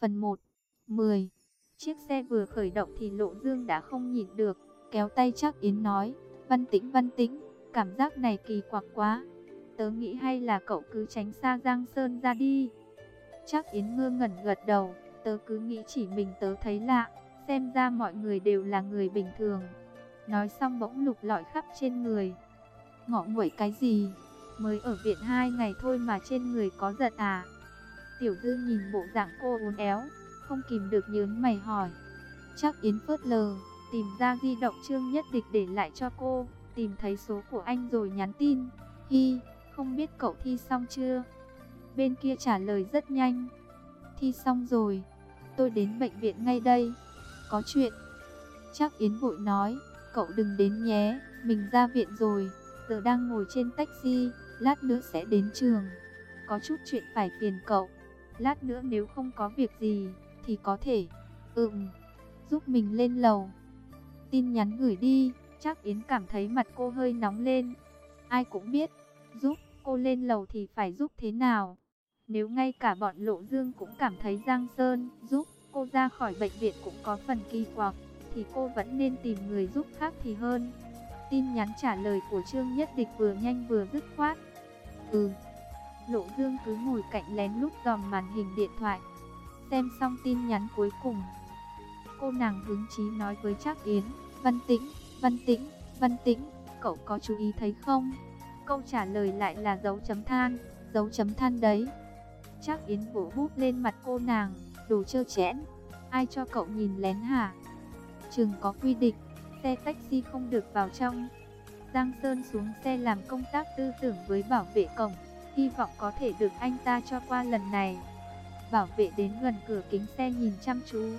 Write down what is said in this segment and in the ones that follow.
Phần 1 10 Chiếc xe vừa khởi động thì Lộ Dương đã không nhìn được, kéo tay chắc Yến nói, Văn Tĩnh Văn Tĩnh, cảm giác này kỳ quặc quá. Tớ nghĩ hay là cậu cứ tránh xa Giang Sơn ra đi. Chắc Yến ngơ ngẩn gật đầu, tớ cứ nghĩ chỉ mình tớ thấy lạ, xem ra mọi người đều là người bình thường. Nói xong bỗng lục lọi khắp trên người. Ngọ nguậy cái gì? Mới ở viện hai ngày thôi mà trên người có giật à? Tiểu Dư nhìn bộ dạng cô uốn éo, không kìm được nhớn mày hỏi. Chắc Yến phớt lờ, tìm ra di động Trương Nhất Địch để lại cho cô, tìm thấy số của anh rồi nhắn tin. Hi, không biết cậu thi xong chưa? Bên kia trả lời rất nhanh. Thi xong rồi, tôi đến bệnh viện ngay đây. Có chuyện. Chắc Yến vội nói, cậu đừng đến nhé, mình ra viện rồi, giờ đang ngồi trên taxi, lát nữa sẽ đến trường. Có chút chuyện phải phiền cậu. Lát nữa nếu không có việc gì, thì có thể, ừm, giúp mình lên lầu. Tin nhắn gửi đi, chắc Yến cảm thấy mặt cô hơi nóng lên. Ai cũng biết, giúp cô lên lầu thì phải giúp thế nào. Nếu ngay cả bọn Lộ Dương cũng cảm thấy Giang Sơn giúp cô ra khỏi bệnh viện cũng có phần kỳ quặc, thì cô vẫn nên tìm người giúp khác thì hơn. Tin nhắn trả lời của Trương Nhất Địch vừa nhanh vừa dứt khoát. Ừ. Lộ Dương cứ ngồi cạnh lén lút dòm màn hình điện thoại. Xem xong tin nhắn cuối cùng. Cô nàng hứng chí nói với Trác Yến, Văn Tĩnh, Văn Tĩnh, Văn Tĩnh, cậu có chú ý thấy không? Câu trả lời lại là dấu chấm than, dấu chấm than đấy. Trác Yến vỗ bút lên mặt cô nàng, đồ trơ chẽn. Ai cho cậu nhìn lén hả? Trường có quy định, xe taxi không được vào trong. Giang Sơn xuống xe làm công tác tư tưởng với bảo vệ cổng, hy vọng có thể được anh ta cho qua lần này. Bảo vệ đến gần cửa kính xe nhìn chăm chú.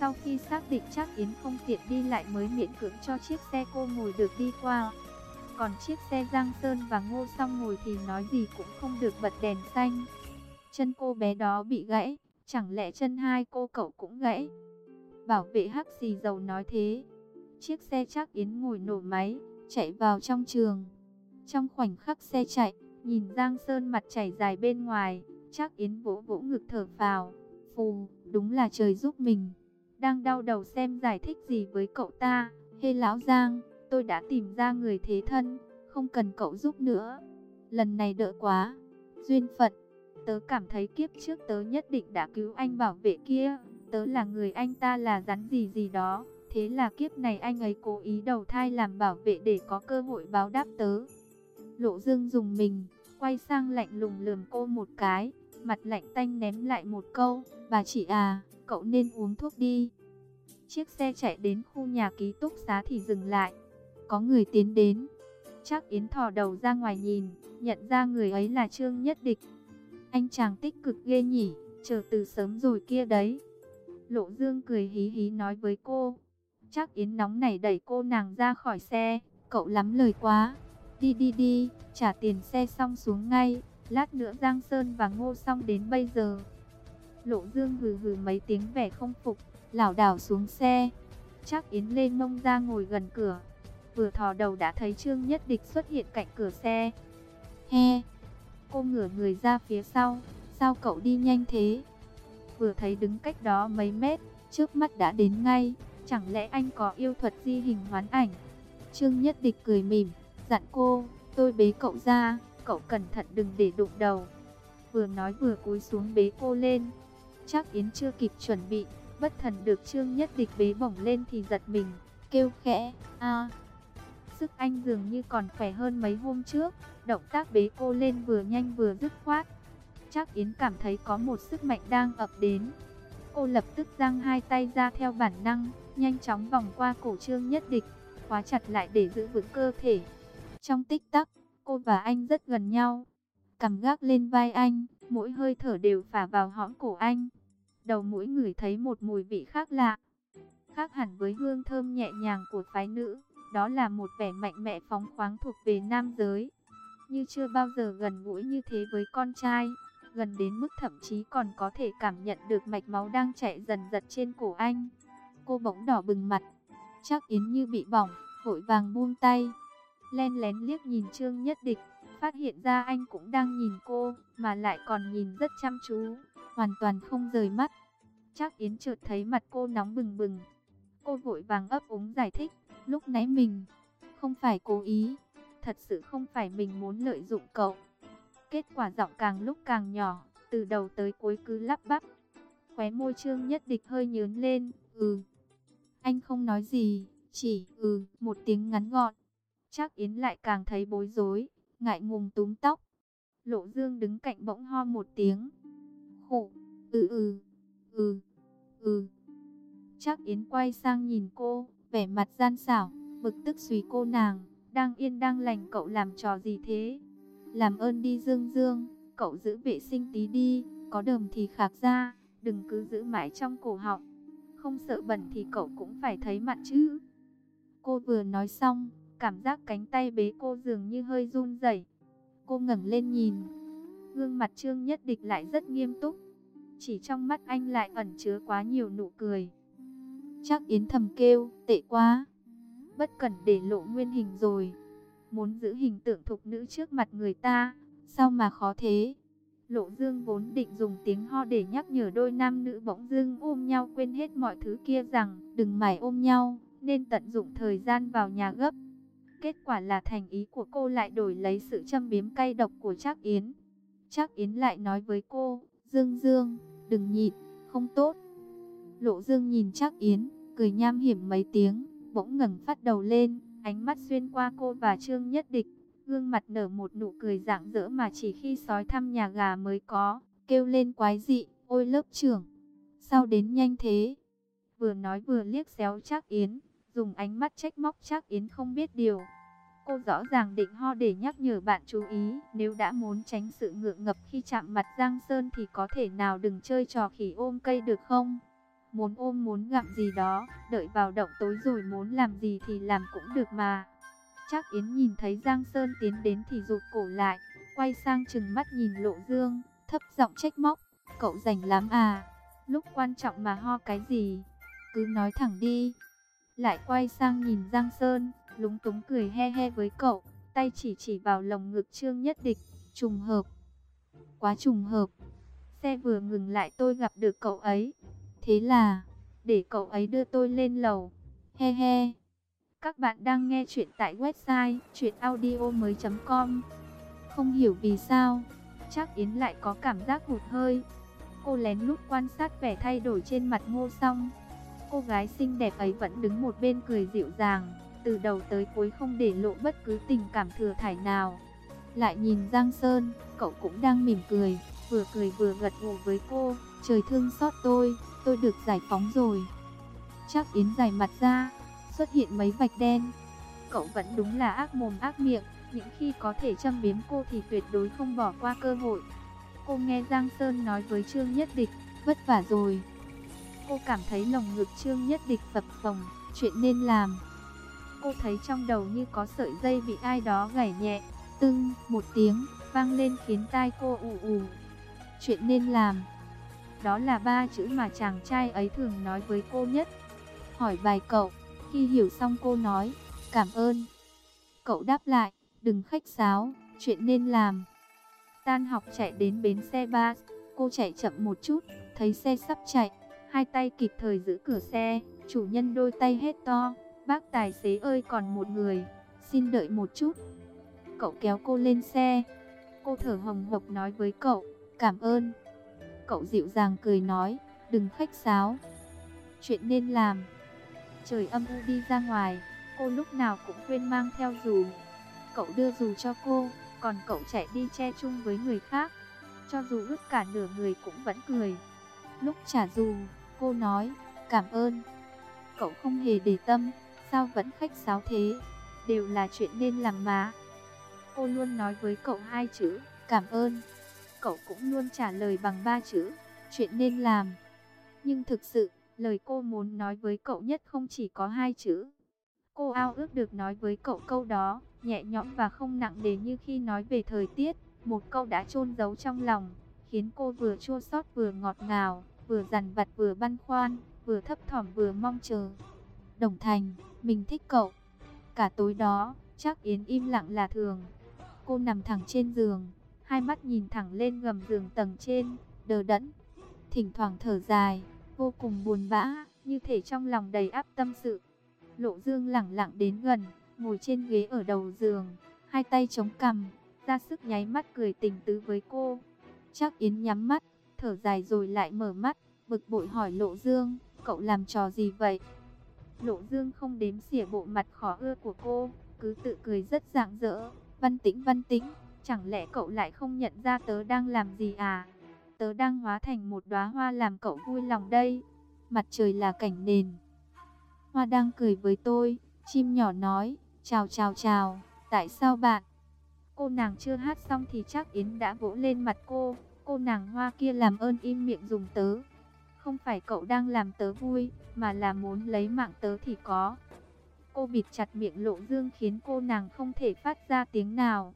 Sau khi xác định chắc Yến không tiện đi lại mới miễn cưỡng cho chiếc xe cô ngồi được đi qua. Còn chiếc xe Giang Sơn và Ngô Song ngồi thì nói gì cũng không được bật đèn xanh. Chân cô bé đó bị gãy, chẳng lẽ chân hai cô cậu cũng gãy? Bảo vệ hắc xì dầu nói thế. Chiếc xe chắc Yến ngồi nổ máy, chạy vào trong trường. Trong khoảnh khắc xe chạy, nhìn Giang Sơn mặt chảy dài bên ngoài, chắc Yến vỗ vỗ ngực thở phào. Phù, đúng là trời giúp mình. Đang đau đầu xem giải thích gì với cậu ta. Hê lão Giang, tôi đã tìm ra người thế thân, không cần cậu giúp nữa. Lần này đỡ quá. Duyên phận, tớ cảm thấy kiếp trước tớ nhất định đã cứu anh bảo vệ kia. Tớ là người anh ta là rắn gì gì đó. Thế là kiếp này anh ấy cố ý đầu thai làm bảo vệ để có cơ hội báo đáp tớ. Lộ dương dùng mình, quay sang lạnh lùng lườm cô một cái, mặt lạnh tanh ném lại một câu, bà chị à, cậu nên uống thuốc đi. Chiếc xe chạy đến khu nhà ký túc xá thì dừng lại, có người tiến đến. Chắc Yến thò đầu ra ngoài nhìn, nhận ra người ấy là Trương Nhất Địch. Anh chàng tích cực ghê nhỉ, chờ từ sớm rồi kia đấy. Lộ Dương cười hí hí nói với cô. Chắc Yến nóng này đẩy cô nàng ra khỏi xe, cậu lắm lời quá. Đi đi đi, trả tiền xe xong xuống ngay, lát nữa Giang Sơn và Ngô xong đến bây giờ. Lộ Dương hừ hừ mấy tiếng vẻ không phục, lảo đảo xuống xe. Chắc Yến lên mông ra ngồi gần cửa. Vừa thò đầu đã thấy Trương Nhất Địch xuất hiện cạnh cửa xe. He, cô ngửa người ra phía sau, sao cậu đi nhanh thế? Vừa thấy đứng cách đó mấy mét, trước mắt đã đến ngay, chẳng lẽ anh có yêu thuật di hình hoán ảnh? Trương Nhất Địch cười mỉm, dặn cô, tôi bế cậu ra, cậu cẩn thận đừng để đụng đầu. Vừa nói vừa cúi xuống bế cô lên. Chắc Yến chưa kịp chuẩn bị, bất thần được Trương Nhất Địch bế bổng lên thì giật mình, kêu khẽ, a Sức anh dường như còn khỏe hơn mấy hôm trước, động tác bế cô lên vừa nhanh vừa dứt khoát. Chắc Yến cảm thấy có một sức mạnh đang ập đến. Cô lập tức giang hai tay ra theo bản năng, nhanh chóng vòng qua cổ Trương Nhất Địch, khóa chặt lại để giữ vững cơ thể. Trong tích tắc, cô và anh rất gần nhau. Cầm gác lên vai anh, mỗi hơi thở đều phả vào hõm cổ anh. Đầu mũi ngửi thấy một mùi vị khác lạ. Khác hẳn với hương thơm nhẹ nhàng của phái nữ. Đó là một vẻ mạnh mẽ phóng khoáng thuộc về nam giới. Như chưa bao giờ gần gũi như thế với con trai. Gần đến mức thậm chí còn có thể cảm nhận được mạch máu đang chạy dần dật trên cổ anh. Cô bỗng đỏ bừng mặt. Chắc Yến như bị bỏng, vội vàng buông tay len lén liếc nhìn Trương Nhất Địch, phát hiện ra anh cũng đang nhìn cô, mà lại còn nhìn rất chăm chú, hoàn toàn không rời mắt. Chắc Yến chợt thấy mặt cô nóng bừng bừng. Cô vội vàng ấp úng giải thích, lúc nãy mình không phải cố ý, thật sự không phải mình muốn lợi dụng cậu. Kết quả giọng càng lúc càng nhỏ, từ đầu tới cuối cứ lắp bắp. Khóe môi trương nhất địch hơi nhớn lên, ừ. Anh không nói gì, chỉ ừ một tiếng ngắn gọn. Chắc Yến lại càng thấy bối rối, ngại ngùng túm tóc. Lộ Dương đứng cạnh bỗng ho một tiếng. Khổ, ừ ừ, ừ, ừ. Chắc Yến quay sang nhìn cô, vẻ mặt gian xảo, bực tức suy cô nàng, đang yên đang lành cậu làm trò gì thế? Làm ơn đi Dương Dương, cậu giữ vệ sinh tí đi, có đờm thì khạc ra, đừng cứ giữ mãi trong cổ họng. Không sợ bẩn thì cậu cũng phải thấy mặt chứ. Cô vừa nói xong, cảm giác cánh tay bế cô dường như hơi run rẩy. Cô ngẩng lên nhìn, gương mặt Trương Nhất Địch lại rất nghiêm túc. Chỉ trong mắt anh lại ẩn chứa quá nhiều nụ cười. Chắc Yến thầm kêu, tệ quá. Bất cần để lộ nguyên hình rồi. Muốn giữ hình tượng thục nữ trước mặt người ta, sao mà khó thế? Lộ Dương vốn định dùng tiếng ho để nhắc nhở đôi nam nữ bỗng dưng ôm nhau quên hết mọi thứ kia rằng đừng mải ôm nhau, nên tận dụng thời gian vào nhà gấp. Kết quả là thành ý của cô lại đổi lấy sự châm biếm cay độc của Trác Yến. Trác Yến lại nói với cô, Dương Dương, đừng nhịn, không tốt. Lộ Dương nhìn Trác Yến, cười nham hiểm mấy tiếng, bỗng ngẩng phát đầu lên, ánh mắt xuyên qua cô và Trương Nhất Địch, gương mặt nở một nụ cười rạng rỡ mà chỉ khi sói thăm nhà gà mới có, kêu lên quái dị, ôi lớp trưởng, sao đến nhanh thế? Vừa nói vừa liếc xéo Trác Yến, dùng ánh mắt trách móc chắc Yến không biết điều. Cô rõ ràng định ho để nhắc nhở bạn chú ý, nếu đã muốn tránh sự ngượng ngập khi chạm mặt Giang Sơn thì có thể nào đừng chơi trò khỉ ôm cây được không? Muốn ôm muốn gặm gì đó, đợi vào động tối rồi muốn làm gì thì làm cũng được mà. Chắc Yến nhìn thấy Giang Sơn tiến đến thì rụt cổ lại, quay sang chừng mắt nhìn Lộ Dương, thấp giọng trách móc, cậu rảnh lắm à, lúc quan trọng mà ho cái gì, cứ nói thẳng đi. Lại quay sang nhìn Giang Sơn, lúng túng cười he he với cậu, tay chỉ chỉ vào lồng ngực Trương Nhất Địch, trùng hợp. Quá trùng hợp. Xe vừa ngừng lại tôi gặp được cậu ấy. Thế là, để cậu ấy đưa tôi lên lầu. He he. Các bạn đang nghe chuyện tại website chuyenaudio.com Không hiểu vì sao, chắc Yến lại có cảm giác hụt hơi. Cô lén lút quan sát vẻ thay đổi trên mặt ngô song. Cô gái xinh đẹp ấy vẫn đứng một bên cười dịu dàng, từ đầu tới cuối không để lộ bất cứ tình cảm thừa thải nào. Lại nhìn Giang Sơn, cậu cũng đang mỉm cười, vừa cười vừa gật gù với cô, trời thương xót tôi, tôi được giải phóng rồi. Chắc Yến dài mặt ra, xuất hiện mấy vạch đen. Cậu vẫn đúng là ác mồm ác miệng, những khi có thể châm biếm cô thì tuyệt đối không bỏ qua cơ hội. Cô nghe Giang Sơn nói với Trương Nhất Địch, vất vả rồi. Cô cảm thấy lồng ngực Trương Nhất Địch phập phồng, chuyện nên làm. Cô thấy trong đầu như có sợi dây bị ai đó gảy nhẹ, tưng, một tiếng, vang lên khiến tai cô ù ù. Chuyện nên làm. Đó là ba chữ mà chàng trai ấy thường nói với cô nhất. Hỏi bài cậu, khi hiểu xong cô nói, cảm ơn. Cậu đáp lại, đừng khách sáo, chuyện nên làm. Tan học chạy đến bến xe ba cô chạy chậm một chút, thấy xe sắp chạy, hai tay kịp thời giữ cửa xe, chủ nhân đôi tay hết to, bác tài xế ơi còn một người, xin đợi một chút. Cậu kéo cô lên xe, cô thở hồng hộc nói với cậu, cảm ơn. Cậu dịu dàng cười nói, đừng khách sáo, chuyện nên làm. Trời âm u đi ra ngoài, cô lúc nào cũng quên mang theo dù. Cậu đưa dù cho cô, còn cậu chạy đi che chung với người khác. Cho dù ướt cả nửa người cũng vẫn cười. Lúc trả dù, cô nói, cảm ơn. Cậu không hề để tâm, sao vẫn khách sáo thế, đều là chuyện nên làm mà. Cô luôn nói với cậu hai chữ, cảm ơn. Cậu cũng luôn trả lời bằng ba chữ, chuyện nên làm. Nhưng thực sự, Lời cô muốn nói với cậu nhất không chỉ có hai chữ. Cô ao ước được nói với cậu câu đó, nhẹ nhõm và không nặng nề như khi nói về thời tiết. Một câu đã chôn giấu trong lòng, khiến cô vừa chua xót vừa ngọt ngào, vừa dằn vặt vừa băn khoăn, vừa thấp thỏm vừa mong chờ. Đồng Thành, mình thích cậu. Cả tối đó, chắc Yến im lặng là thường. Cô nằm thẳng trên giường, hai mắt nhìn thẳng lên gầm giường tầng trên, đờ đẫn. Thỉnh thoảng thở dài, vô cùng buồn bã, như thể trong lòng đầy áp tâm sự. Lộ Dương lẳng lặng đến gần, ngồi trên ghế ở đầu giường, hai tay chống cằm, ra sức nháy mắt cười tình tứ với cô. Chắc Yến nhắm mắt, thở dài rồi lại mở mắt, bực bội hỏi Lộ Dương, cậu làm trò gì vậy? Lộ Dương không đếm xỉa bộ mặt khó ưa của cô, cứ tự cười rất rạng rỡ. Văn tĩnh văn tĩnh, chẳng lẽ cậu lại không nhận ra tớ đang làm gì à? Tớ đang hóa thành một đóa hoa làm cậu vui lòng đây. Mặt trời là cảnh nền. Hoa đang cười với tôi, chim nhỏ nói, chào chào chào, tại sao bạn? Cô nàng chưa hát xong thì chắc Yến đã vỗ lên mặt cô, cô nàng hoa kia làm ơn im miệng dùng tớ. Không phải cậu đang làm tớ vui, mà là muốn lấy mạng tớ thì có. Cô bịt chặt miệng Lộ Dương khiến cô nàng không thể phát ra tiếng nào.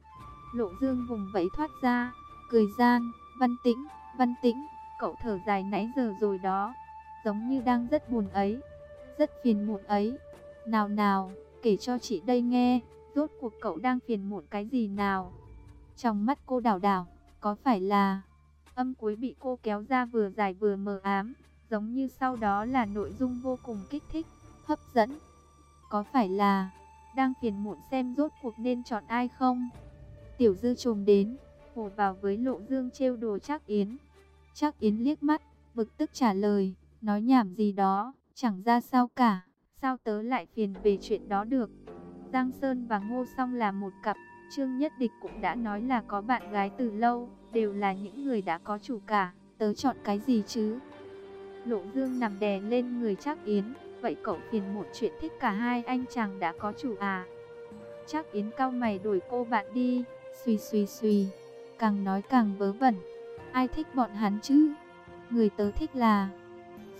Lộ Dương vùng vẫy thoát ra, cười gian, văn tĩnh, văn tĩnh, cậu thở dài nãy giờ rồi đó. Giống như đang rất buồn ấy, rất phiền muộn ấy. Nào nào, kể cho chị đây nghe, rốt cuộc cậu đang phiền muộn cái gì nào? Trong mắt cô đảo đảo, có phải là... Âm cuối bị cô kéo ra vừa dài vừa mờ ám, giống như sau đó là nội dung vô cùng kích thích, hấp dẫn. Có phải là đang phiền muộn xem rốt cuộc nên chọn ai không? Tiểu dư trồm đến, hồ vào với lộ dương trêu đùa Trác Yến. Trác Yến liếc mắt, bực tức trả lời, nói nhảm gì đó, chẳng ra sao cả, sao tớ lại phiền về chuyện đó được. Giang Sơn và Ngô Song là một cặp, Trương Nhất Địch cũng đã nói là có bạn gái từ lâu, đều là những người đã có chủ cả, tớ chọn cái gì chứ? Lộ Dương nằm đè lên người Trác Yến, vậy cậu phiền một chuyện thích cả hai anh chàng đã có chủ à? Trác Yến cao mày đuổi cô bạn đi, suy suy suy, càng nói càng vớ vẩn, ai thích bọn hắn chứ? Người tớ thích là...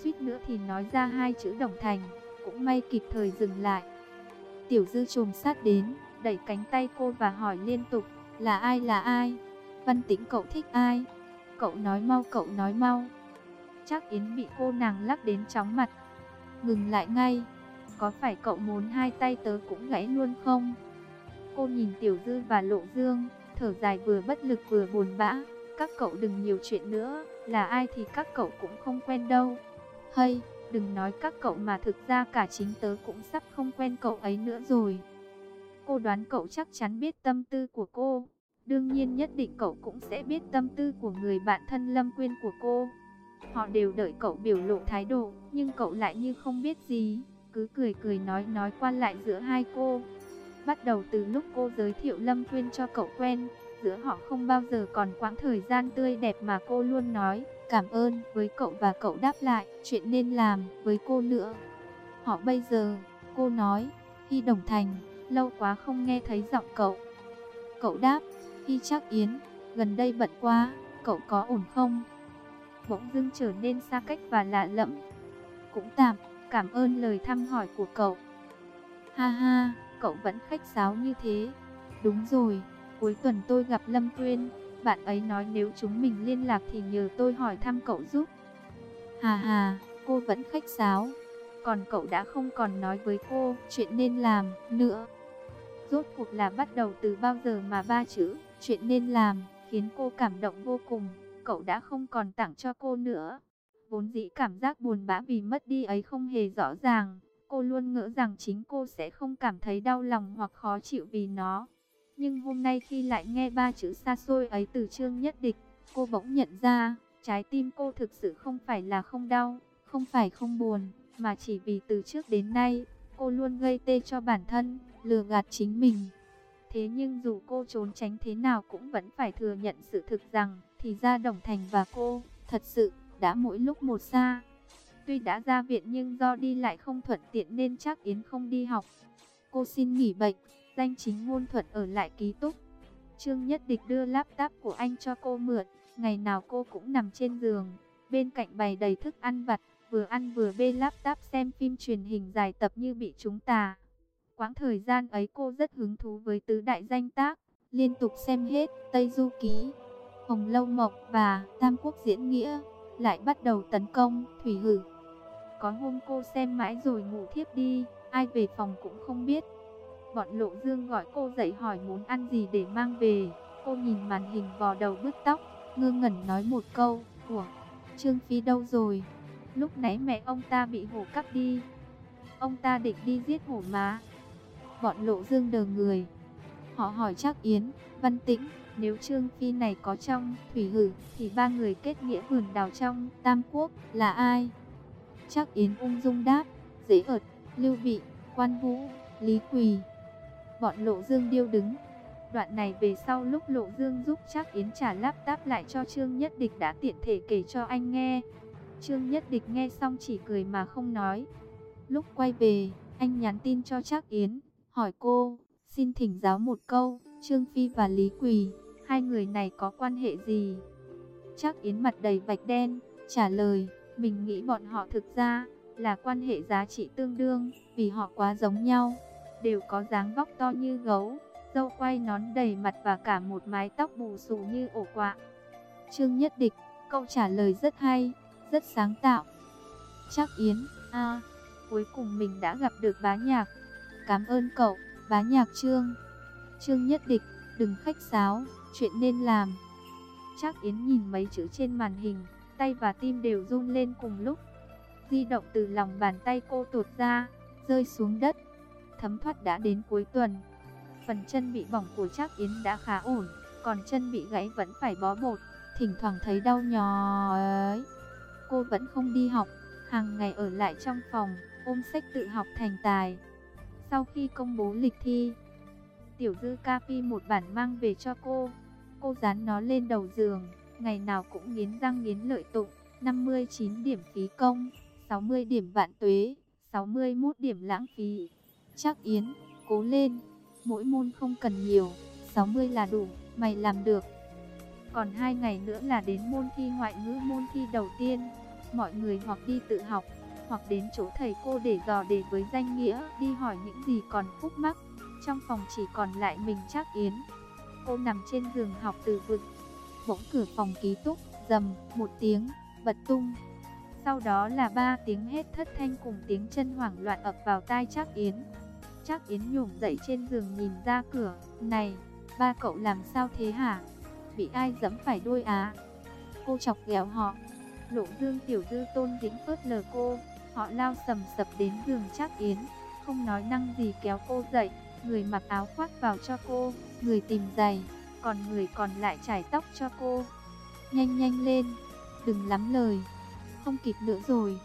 Suýt nữa thì nói ra hai chữ đồng thành, cũng may kịp thời dừng lại. Tiểu dư trồm sát đến, đẩy cánh tay cô và hỏi liên tục, là ai là ai? Văn tĩnh cậu thích ai? Cậu nói mau cậu nói mau. Chắc Yến bị cô nàng lắc đến chóng mặt. Ngừng lại ngay. Có phải cậu muốn hai tay tớ cũng gãy luôn không? Cô nhìn Tiểu Dư và Lộ Dương, thở dài vừa bất lực vừa buồn bã. Các cậu đừng nhiều chuyện nữa, là ai thì các cậu cũng không quen đâu. Hay, đừng nói các cậu mà thực ra cả chính tớ cũng sắp không quen cậu ấy nữa rồi. Cô đoán cậu chắc chắn biết tâm tư của cô. Đương nhiên nhất định cậu cũng sẽ biết tâm tư của người bạn thân Lâm Quyên của cô. Họ đều đợi cậu biểu lộ thái độ, nhưng cậu lại như không biết gì, cứ cười cười nói nói qua lại giữa hai cô. Bắt đầu từ lúc cô giới thiệu Lâm Quyên cho cậu quen, giữa họ không bao giờ còn quãng thời gian tươi đẹp mà cô luôn nói cảm ơn với cậu và cậu đáp lại chuyện nên làm với cô nữa. Họ bây giờ, cô nói, khi Đồng Thành, lâu quá không nghe thấy giọng cậu. Cậu đáp, Hy chắc Yến, gần đây bận quá, cậu có ổn không? Bỗng dưng trở nên xa cách và lạ lẫm. Cũng tạm, cảm ơn lời thăm hỏi của cậu. Ha ha, cậu vẫn khách sáo như thế. Đúng rồi, cuối tuần tôi gặp Lâm tuyên, bạn ấy nói nếu chúng mình liên lạc thì nhờ tôi hỏi thăm cậu giúp. Hà hà, cô vẫn khách sáo. Còn cậu đã không còn nói với cô chuyện nên làm nữa. Rốt cuộc là bắt đầu từ bao giờ mà ba chữ chuyện nên làm khiến cô cảm động vô cùng. Cậu đã không còn tặng cho cô nữa. Vốn dĩ cảm giác buồn bã vì mất đi ấy không hề rõ ràng. Cô luôn ngỡ rằng chính cô sẽ không cảm thấy đau lòng hoặc khó chịu vì nó. Nhưng hôm nay khi lại nghe ba chữ xa xôi ấy từ Trương Nhất Địch, cô bỗng nhận ra, trái tim cô thực sự không phải là không đau, không phải không buồn, mà chỉ vì từ trước đến nay, cô luôn gây tê cho bản thân, lừa gạt chính mình. Thế nhưng dù cô trốn tránh thế nào cũng vẫn phải thừa nhận sự thực rằng, thì ra Đồng Thành và cô, thật sự, đã mỗi lúc một xa. Tuy đã ra viện nhưng do đi lại không thuận tiện nên chắc Yến không đi học. Cô xin nghỉ bệnh, danh chính ngôn thuận ở lại ký túc. Trương Nhất Địch đưa laptop của anh cho cô mượn, ngày nào cô cũng nằm trên giường, bên cạnh bày đầy thức ăn vặt, vừa ăn vừa bê laptop xem phim truyền hình dài tập như bị chúng tà. Quãng thời gian ấy cô rất hứng thú với tứ đại danh tác, liên tục xem hết Tây Du Ký, Hồng Lâu Mộc và Tam Quốc Diễn Nghĩa, lại bắt đầu tấn công Thủy Hử. Có hôm cô xem mãi rồi ngủ thiếp đi, ai về phòng cũng không biết. Bọn lộ dương gọi cô dậy hỏi muốn ăn gì để mang về. Cô nhìn màn hình vò đầu bứt tóc, ngơ ngẩn nói một câu, của Trương Phi đâu rồi? Lúc nãy mẹ ông ta bị hổ cắp đi. Ông ta định đi giết hổ má. Bọn lộ dương đờ người. Họ hỏi chắc Yến, Văn Tĩnh, nếu Trương Phi này có trong thủy hử, thì ba người kết nghĩa vườn đào trong Tam Quốc là ai? Chắc Yến ung dung đáp, dễ ợt, Lưu Bị, Quan Vũ, Lý Quỳ. Bọn Lộ Dương điêu đứng. Đoạn này về sau lúc Lộ Dương giúp chắc Yến trả lắp táp lại cho Trương Nhất Địch đã tiện thể kể cho anh nghe. Trương Nhất Địch nghe xong chỉ cười mà không nói. Lúc quay về, anh nhắn tin cho chắc Yến, hỏi cô, xin thỉnh giáo một câu, Trương Phi và Lý Quỳ, hai người này có quan hệ gì? Chắc Yến mặt đầy vạch đen, trả lời, mình nghĩ bọn họ thực ra là quan hệ giá trị tương đương, vì họ quá giống nhau, đều có dáng vóc to như gấu, dâu quay nón đầy mặt và cả một mái tóc bù xù như ổ quạ. Trương Nhất Địch, câu trả lời rất hay, rất sáng tạo. Chắc Yến, a, cuối cùng mình đã gặp được bá nhạc. Cảm ơn cậu, bá nhạc Trương. Trương Nhất Địch, đừng khách sáo, chuyện nên làm. Chắc Yến nhìn mấy chữ trên màn hình, tay và tim đều run lên cùng lúc. Di động từ lòng bàn tay cô tuột ra, rơi xuống đất. Thấm thoát đã đến cuối tuần. Phần chân bị bỏng của Trác Yến đã khá ổn, còn chân bị gãy vẫn phải bó bột, thỉnh thoảng thấy đau nhò ấy. Cô vẫn không đi học, hàng ngày ở lại trong phòng, ôm sách tự học thành tài. Sau khi công bố lịch thi, Tiểu Dư Capi một bản mang về cho cô. Cô dán nó lên đầu giường, ngày nào cũng nghiến răng nghiến lợi tụng, 59 điểm phí công, 60 điểm vạn tuế, 61 điểm lãng phí. Chắc Yến, cố lên, mỗi môn không cần nhiều, 60 là đủ, mày làm được. Còn hai ngày nữa là đến môn thi ngoại ngữ môn thi đầu tiên, mọi người hoặc đi tự học, hoặc đến chỗ thầy cô để dò đề với danh nghĩa, đi hỏi những gì còn khúc mắc. Trong phòng chỉ còn lại mình chắc Yến. Cô nằm trên giường học từ vựng. Bỗng cửa phòng ký túc, dầm, một tiếng, bật tung. Sau đó là ba tiếng hét thất thanh cùng tiếng chân hoảng loạn ập vào tai chắc Yến. Chắc Yến nhổm dậy trên giường nhìn ra cửa. Này, ba cậu làm sao thế hả? Bị ai dẫm phải đuôi á? Cô chọc ghẹo họ. Lộ dương tiểu dư tôn dính phớt lờ cô. Họ lao sầm sập đến giường Trác Yến. Không nói năng gì kéo cô dậy. Người mặc áo khoác vào cho cô. Người tìm giày. Còn người còn lại trải tóc cho cô. Nhanh nhanh lên. Đừng lắm lời. Không kịp nữa rồi.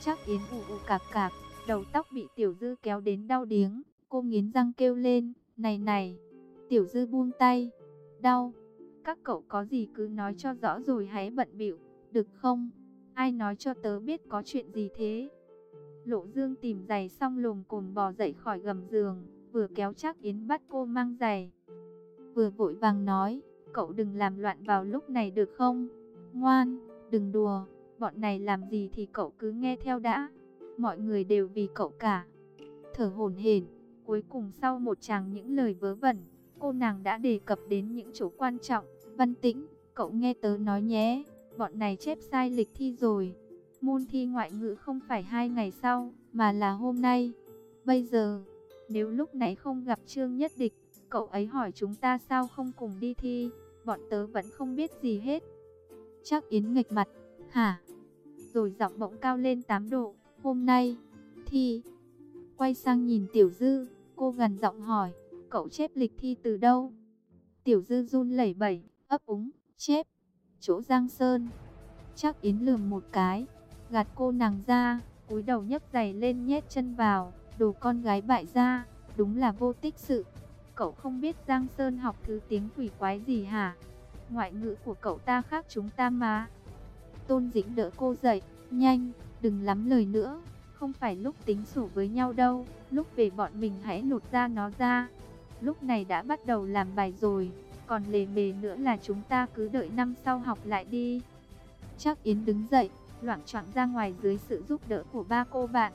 Trác Yến ù ù cạc cạc. Đầu tóc bị tiểu dư kéo đến đau điếng. Cô nghiến răng kêu lên. Này này. Tiểu dư buông tay. Đau. Các cậu có gì cứ nói cho rõ rồi hãy bận bịu, được không? Ai nói cho tớ biết có chuyện gì thế? Lộ Dương tìm giày xong lồm cồm bò dậy khỏi gầm giường, vừa kéo chắc Yến bắt cô mang giày. Vừa vội vàng nói, cậu đừng làm loạn vào lúc này được không? Ngoan, đừng đùa, bọn này làm gì thì cậu cứ nghe theo đã. Mọi người đều vì cậu cả. Thở hổn hển, cuối cùng sau một tràng những lời vớ vẩn, cô nàng đã đề cập đến những chỗ quan trọng. Văn Tĩnh, cậu nghe tớ nói nhé bọn này chép sai lịch thi rồi. Môn thi ngoại ngữ không phải hai ngày sau, mà là hôm nay. Bây giờ, nếu lúc nãy không gặp Trương Nhất Địch, cậu ấy hỏi chúng ta sao không cùng đi thi, bọn tớ vẫn không biết gì hết. Chắc Yến nghịch mặt, hả? Rồi giọng bỗng cao lên 8 độ, hôm nay, thi. Quay sang nhìn Tiểu Dư, cô gần giọng hỏi, cậu chép lịch thi từ đâu? Tiểu Dư run lẩy bẩy, ấp úng, chép chỗ Giang Sơn. Chắc Yến lườm một cái, gạt cô nàng ra, cúi đầu nhấc giày lên nhét chân vào, đồ con gái bại ra, đúng là vô tích sự. Cậu không biết Giang Sơn học thứ tiếng quỷ quái gì hả? Ngoại ngữ của cậu ta khác chúng ta mà. Tôn Dĩnh đỡ cô dậy, nhanh, đừng lắm lời nữa, không phải lúc tính sổ với nhau đâu, lúc về bọn mình hãy lột ra nó ra. Lúc này đã bắt đầu làm bài rồi. Còn lề mề nữa là chúng ta cứ đợi năm sau học lại đi. Chắc Yến đứng dậy, loảng choạng ra ngoài dưới sự giúp đỡ của ba cô bạn.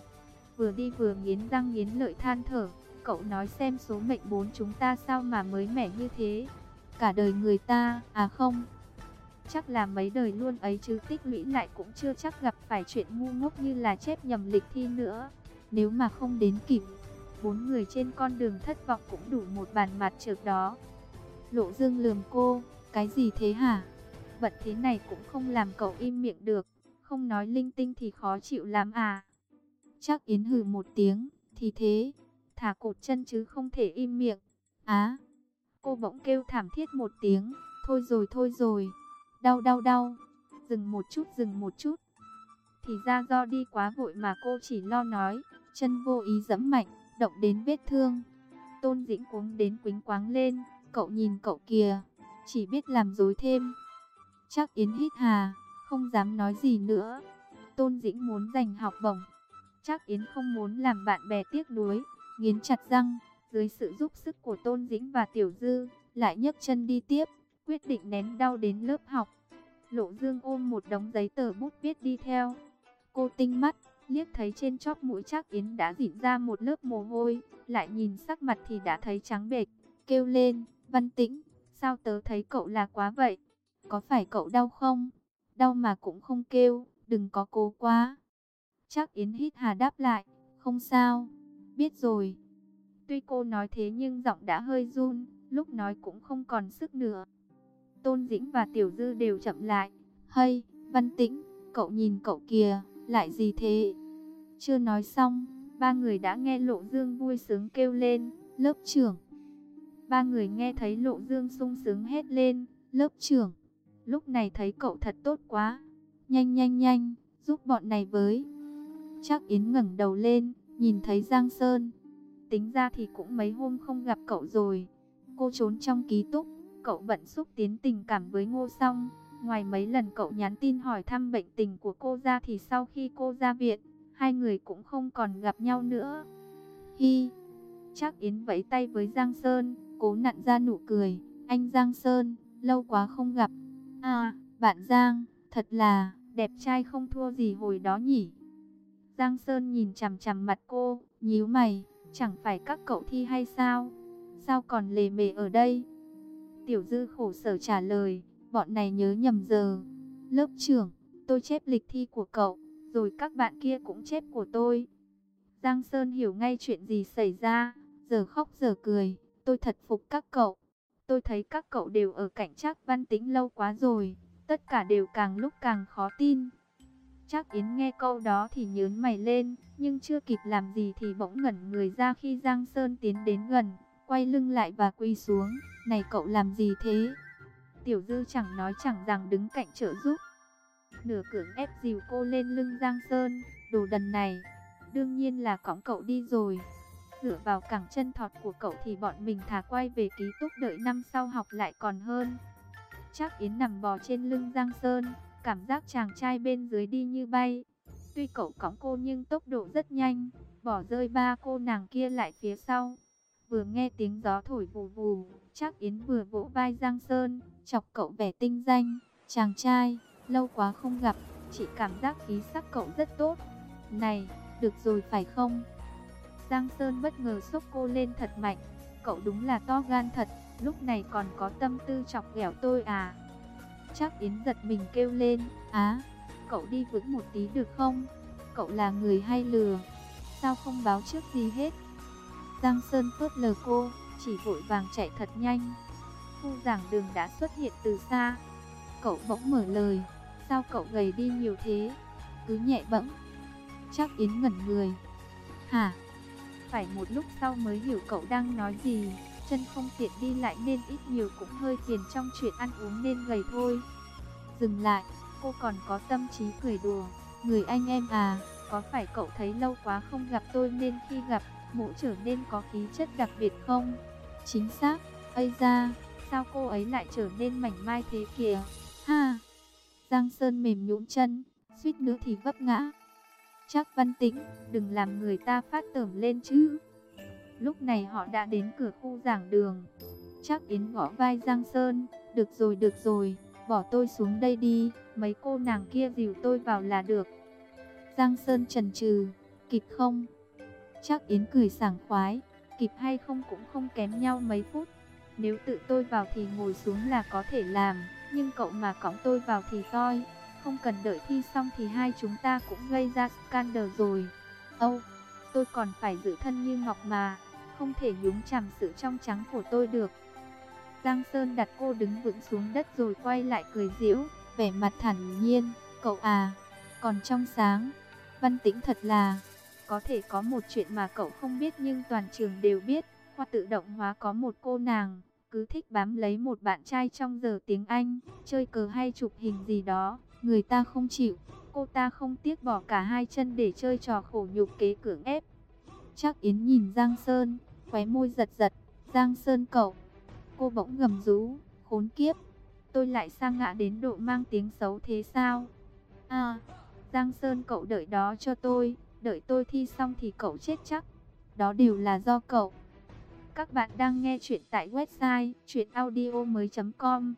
Vừa đi vừa nghiến răng nghiến lợi than thở. Cậu nói xem số mệnh bốn chúng ta sao mà mới mẻ như thế. Cả đời người ta, à không. Chắc là mấy đời luôn ấy chứ tích lũy lại cũng chưa chắc gặp phải chuyện ngu ngốc như là chép nhầm lịch thi nữa. Nếu mà không đến kịp, bốn người trên con đường thất vọng cũng đủ một bàn mặt trước đó. Lộ Dương lườm cô, cái gì thế hả? Bận thế này cũng không làm cậu im miệng được, không nói linh tinh thì khó chịu lắm à. Chắc Yến hừ một tiếng, thì thế, thả cột chân chứ không thể im miệng. Á, cô bỗng kêu thảm thiết một tiếng, thôi rồi thôi rồi, đau đau đau, dừng một chút dừng một chút. Thì ra do đi quá vội mà cô chỉ lo nói, chân vô ý dẫm mạnh, động đến vết thương. Tôn Dĩnh cuống đến quính quáng lên, cậu nhìn cậu kìa, chỉ biết làm dối thêm. Chắc Yến hít hà, không dám nói gì nữa. Tôn Dĩnh muốn giành học bổng. Chắc Yến không muốn làm bạn bè tiếc nuối, nghiến chặt răng, dưới sự giúp sức của Tôn Dĩnh và Tiểu Dư, lại nhấc chân đi tiếp, quyết định nén đau đến lớp học. Lộ Dương ôm một đống giấy tờ bút viết đi theo. Cô tinh mắt, liếc thấy trên chóp mũi chắc Yến đã dịn ra một lớp mồ hôi, lại nhìn sắc mặt thì đã thấy trắng bệch, kêu lên, văn tĩnh, sao tớ thấy cậu là quá vậy? Có phải cậu đau không? Đau mà cũng không kêu, đừng có cố quá. Chắc Yến hít hà đáp lại, không sao, biết rồi. Tuy cô nói thế nhưng giọng đã hơi run, lúc nói cũng không còn sức nữa. Tôn Dĩnh và Tiểu Dư đều chậm lại. Hay, Văn Tĩnh, cậu nhìn cậu kìa, lại gì thế? Chưa nói xong, ba người đã nghe Lộ Dương vui sướng kêu lên, lớp trưởng. Ba người nghe thấy Lộ Dương sung sướng hét lên, lớp trưởng. Lúc này thấy cậu thật tốt quá. Nhanh nhanh nhanh, giúp bọn này với. Chắc Yến ngẩng đầu lên, nhìn thấy Giang Sơn. Tính ra thì cũng mấy hôm không gặp cậu rồi. Cô trốn trong ký túc, cậu bận xúc tiến tình cảm với Ngô Song. Ngoài mấy lần cậu nhắn tin hỏi thăm bệnh tình của cô ra thì sau khi cô ra viện, hai người cũng không còn gặp nhau nữa. Hi, chắc Yến vẫy tay với Giang Sơn, cố nặn ra nụ cười. Anh Giang Sơn, lâu quá không gặp. À, bạn Giang, thật là đẹp trai không thua gì hồi đó nhỉ. Giang Sơn nhìn chằm chằm mặt cô, nhíu mày, chẳng phải các cậu thi hay sao? Sao còn lề mề ở đây? Tiểu Dư khổ sở trả lời, bọn này nhớ nhầm giờ. Lớp trưởng, tôi chép lịch thi của cậu, rồi các bạn kia cũng chép của tôi. Giang Sơn hiểu ngay chuyện gì xảy ra, giờ khóc giờ cười, tôi thật phục các cậu. Tôi thấy các cậu đều ở cạnh Trác Văn Tĩnh lâu quá rồi, tất cả đều càng lúc càng khó tin. Trác Yến nghe câu đó thì nhớn mày lên, nhưng chưa kịp làm gì thì bỗng ngẩn người ra khi Giang Sơn tiến đến gần, quay lưng lại và quỳ xuống. Này cậu làm gì thế? Tiểu Dư chẳng nói chẳng rằng đứng cạnh trợ giúp. Nửa cưỡng ép dìu cô lên lưng Giang Sơn, đồ đần này. Đương nhiên là cõng cậu đi rồi. Dựa vào cẳng chân thọt của cậu thì bọn mình thả quay về ký túc đợi năm sau học lại còn hơn. Chắc Yến nằm bò trên lưng Giang Sơn, cảm giác chàng trai bên dưới đi như bay. Tuy cậu cõng cô nhưng tốc độ rất nhanh, bỏ rơi ba cô nàng kia lại phía sau. Vừa nghe tiếng gió thổi vù vù, chắc Yến vừa vỗ vai Giang Sơn, chọc cậu vẻ tinh danh. Chàng trai, lâu quá không gặp, chị cảm giác khí sắc cậu rất tốt. Này, được rồi phải không? Giang Sơn bất ngờ xúc cô lên thật mạnh. Cậu đúng là to gan thật, lúc này còn có tâm tư chọc ghẹo tôi à? Chắc Yến giật mình kêu lên, á, cậu đi vững một tí được không? Cậu là người hay lừa? Sao không báo trước gì hết? Giang Sơn phớt lờ cô, chỉ vội vàng chạy thật nhanh. Khu giảng đường đã xuất hiện từ xa. Cậu bỗng mở lời, sao cậu gầy đi nhiều thế? Cứ nhẹ bẫng. Chắc Yến ngẩn người. Hả? Phải một lúc sau mới hiểu cậu đang nói gì. Chân không tiện đi lại nên ít nhiều cũng hơi phiền trong chuyện ăn uống nên gầy thôi. Dừng lại, cô còn có tâm trí cười đùa. Người anh em à, có phải cậu thấy lâu quá không gặp tôi nên khi gặp, mũ trở nên có khí chất đặc biệt không? Chính xác, ây ra, sao cô ấy lại trở nên mảnh mai thế kìa? Ha! Giang Sơn mềm nhũn chân, suýt nữa thì vấp ngã. Chắc văn tĩnh, đừng làm người ta phát tởm lên chứ. Lúc này họ đã đến cửa khu giảng đường. Chắc Yến gõ vai Giang Sơn, được rồi được rồi, bỏ tôi xuống đây đi, mấy cô nàng kia dìu tôi vào là được. Giang Sơn trần trừ, kịp không? Chắc Yến cười sảng khoái, kịp hay không cũng không kém nhau mấy phút. Nếu tự tôi vào thì ngồi xuống là có thể làm, nhưng cậu mà cõng tôi vào thì toi. Không cần đợi thi xong thì hai chúng ta cũng gây ra scandal rồi. Âu, tôi còn phải giữ thân như ngọc mà, không thể nhúng chàm sự trong trắng của tôi được. Giang Sơn đặt cô đứng vững xuống đất rồi quay lại cười giễu, vẻ mặt thản nhiên, cậu à, còn trong sáng. Văn tĩnh thật là, có thể có một chuyện mà cậu không biết nhưng toàn trường đều biết. Khoa tự động hóa có một cô nàng, cứ thích bám lấy một bạn trai trong giờ tiếng Anh, chơi cờ hay chụp hình gì đó, người ta không chịu. Cô ta không tiếc bỏ cả hai chân để chơi trò khổ nhục kế cưỡng ép. Chắc Yến nhìn Giang Sơn, khóe môi giật giật, Giang Sơn cậu. Cô bỗng gầm rú, khốn kiếp, tôi lại sang ngã đến độ mang tiếng xấu thế sao? À, Giang Sơn cậu đợi đó cho tôi, đợi tôi thi xong thì cậu chết chắc. Đó đều là do cậu. Các bạn đang nghe chuyện tại website chuyenaudio.com